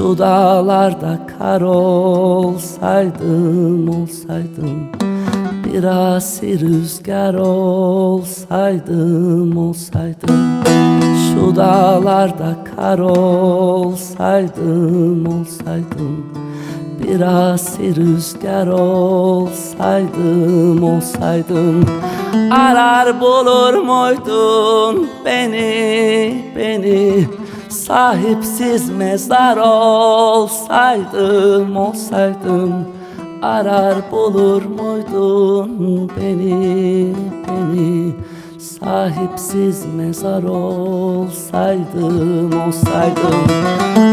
Şu dağlarda kar olsaydım olsaydım Biraz rüzgar olsaydım olsaydım. Şu dağlarda kar olsaydım olsaydım Biraz rüzgar olsaydım olsaydım. Arar bulur muydun beni beni Sahipsiz mezar olsaydım olsaydım Arar bulur muydun beni beni? Sahipsiz mezar olsaydım olsaydım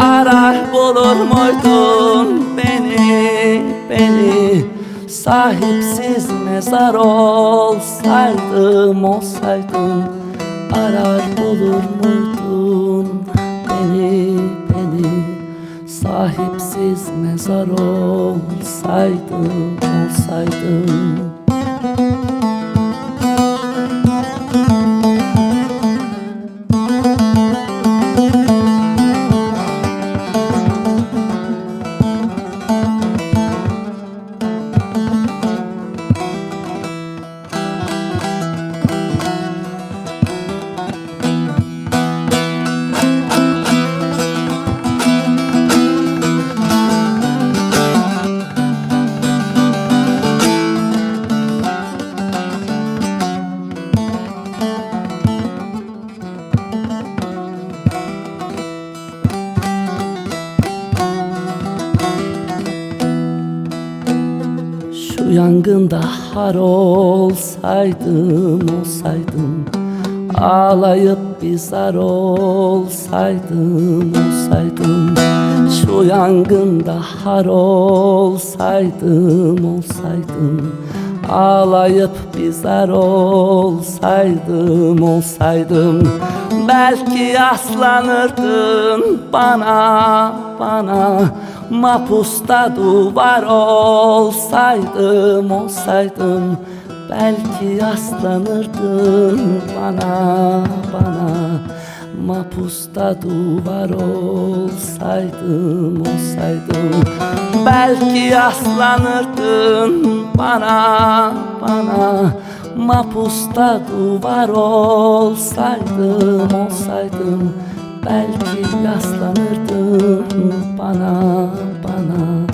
Arar bulur muydun beni beni? Sahipsiz mezar olsaydım olsaydım Arar bulur muydun beni beni Sahipsiz mezar olsaydım olsaydım yangında har olsaydım olsaydım Ağlayıp bir olsaydım olsaydım Şu yangında har olsaydım olsaydım Ağlayıp bir olsaydım olsaydım Belki yaslanırdın bana bana Mapusta duvar olsaydım olsaydım Belki yaslanırdın bana bana. Mapusta duvar olsaydım olsaydım Belki yaslanırdın bana bana. Mapusta duvar olsaydım olsaydım Belki yaslanırdın bana bana.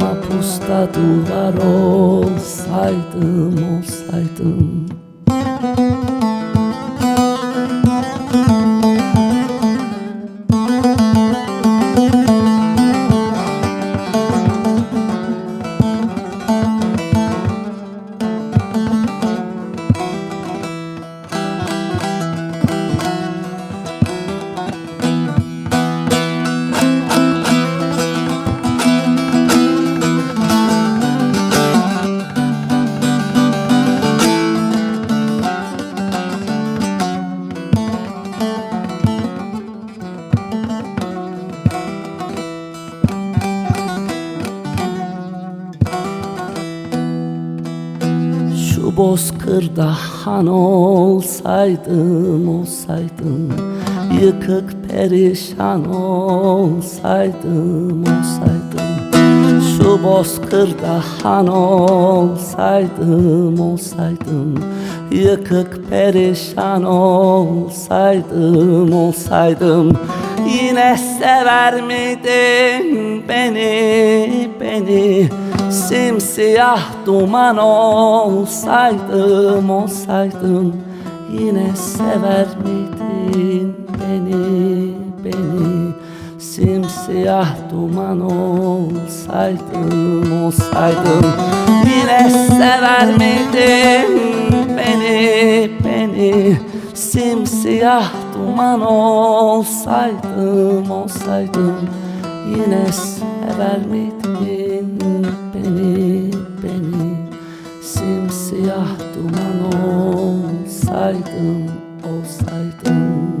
Mapusta duvar olsaydım olsaydım Şu bozkırda han olsaydım olsaydım. Yıkık perişan olsaydım olsaydım. Şu bozkırda han olsaydım olsaydım. Yıkık perişan olsaydım olsaydım. Yine sever miydin beni beni Simsiyah duman olsaydım olsaydım Yine sever miydin beni beni? Simsiyah duman olsaydım olsaydım Yine sever miydin beni beni? Simsiyah duman olsaydım olsaydım Yine sever miydin beni beni Simsiyah duman olsaydım olsaydım